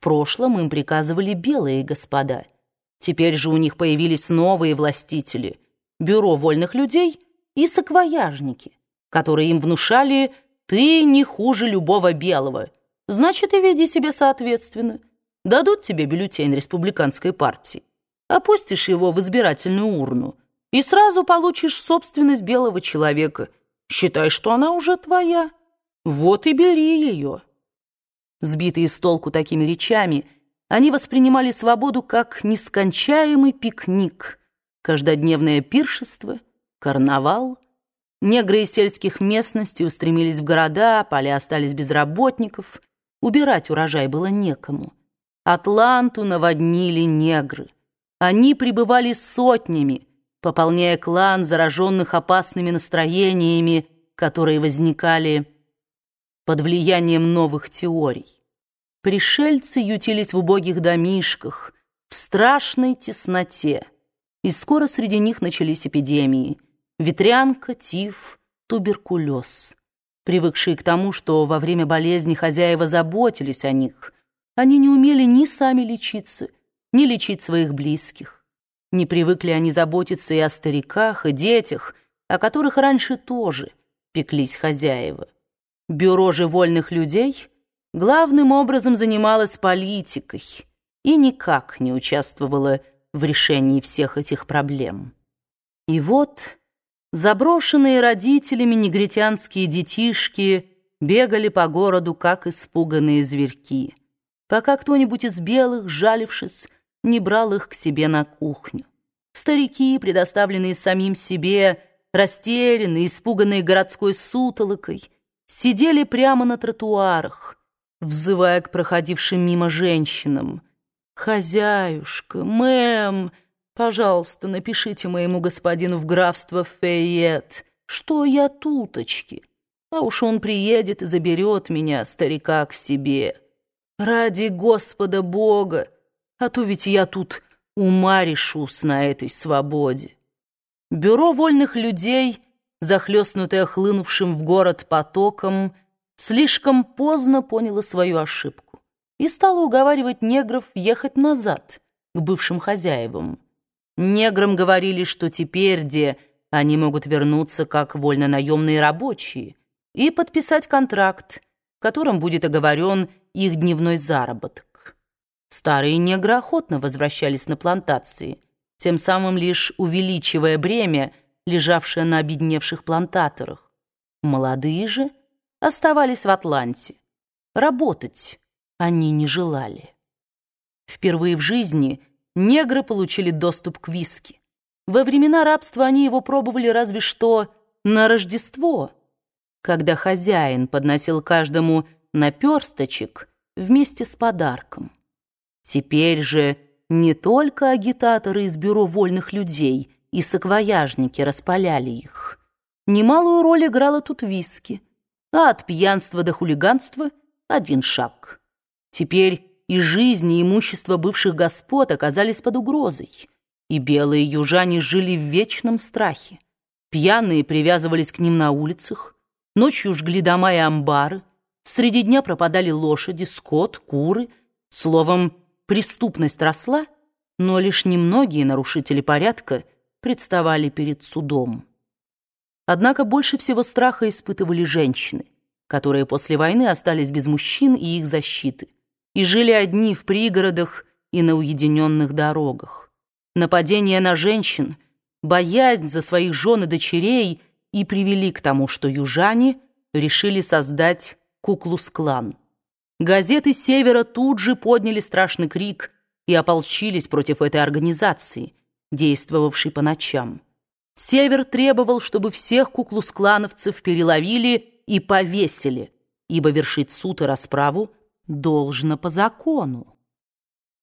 прошлом им приказывали белые господа. Теперь же у них появились новые властители — бюро вольных людей и саквояжники, которые им внушали «ты не хуже любого белого», значит, и веди себя соответственно. Дадут тебе бюллетень республиканской партии, опустишь его в избирательную урну и сразу получишь собственность белого человека. Считай, что она уже твоя. Вот и бери ее. Сбитые с толку такими речами, они воспринимали свободу как нескончаемый пикник, каждодневное пиршество, карнавал. Негры из сельских местностей устремились в города, поля остались без работников, убирать урожай было некому. Атланту наводнили негры. Они пребывали сотнями, пополняя клан зараженных опасными настроениями, которые возникали под влиянием новых теорий. Пришельцы ютились в убогих домишках, в страшной тесноте, и скоро среди них начались эпидемии — ветрянка, тиф, туберкулез. Привыкшие к тому, что во время болезни хозяева заботились о них, они не умели ни сами лечиться, ни лечить своих близких. Не привыкли они заботиться и о стариках, и детях, о которых раньше тоже пеклись хозяева. Бюро же вольных людей главным образом занималось политикой и никак не участвовало в решении всех этих проблем. И вот заброшенные родителями негритянские детишки бегали по городу, как испуганные зверьки, пока кто-нибудь из белых, жалившись, не брал их к себе на кухню. Старики, предоставленные самим себе, растерянные, испуганные городской сутолокой, сидели прямо на тротуарах, взывая к проходившим мимо женщинам. «Хозяюшка, мэм, пожалуйста, напишите моему господину в графство Фейет, что я туточки, а уж он приедет и заберет меня, старика, к себе. Ради Господа Бога, а то ведь я тут ума решусь на этой свободе». Бюро вольных людей — захлестнутая хлынувшим в город потоком, слишком поздно поняла свою ошибку и стала уговаривать негров ехать назад, к бывшим хозяевам. Неграм говорили, что теперь, где они могут вернуться как вольно-наемные рабочие и подписать контракт, в котором будет оговорен их дневной заработок. Старые негры охотно возвращались на плантации, тем самым лишь увеличивая бремя, лежавшая на обедневших плантаторах. Молодые же оставались в Атланте. Работать они не желали. Впервые в жизни негры получили доступ к виски. Во времена рабства они его пробовали разве что на Рождество, когда хозяин подносил каждому наперсточек вместе с подарком. Теперь же не только агитаторы из бюро вольных людей – и саквояжники распаляли их. Немалую роль играла тут виски, а от пьянства до хулиганства один шаг. Теперь и жизнь, и имущество бывших господ оказались под угрозой, и белые южане жили в вечном страхе. Пьяные привязывались к ним на улицах, ночью жгли дома и амбары, среди дня пропадали лошади, скот, куры. Словом, преступность росла, но лишь немногие нарушители порядка – представали перед судом. Однако больше всего страха испытывали женщины, которые после войны остались без мужчин и их защиты, и жили одни в пригородах и на уединенных дорогах. Нападения на женщин, боязнь за своих жен и дочерей и привели к тому, что южане решили создать Куклус-клан. Газеты Севера тут же подняли страшный крик и ополчились против этой организации – действовавший по ночам. Север требовал, чтобы всех куклус-клановцев переловили и повесили, ибо вершить суд и расправу должно по закону.